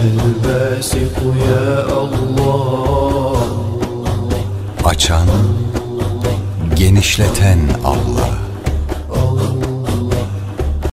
الباسط يا الله Açan, genişleten Allah.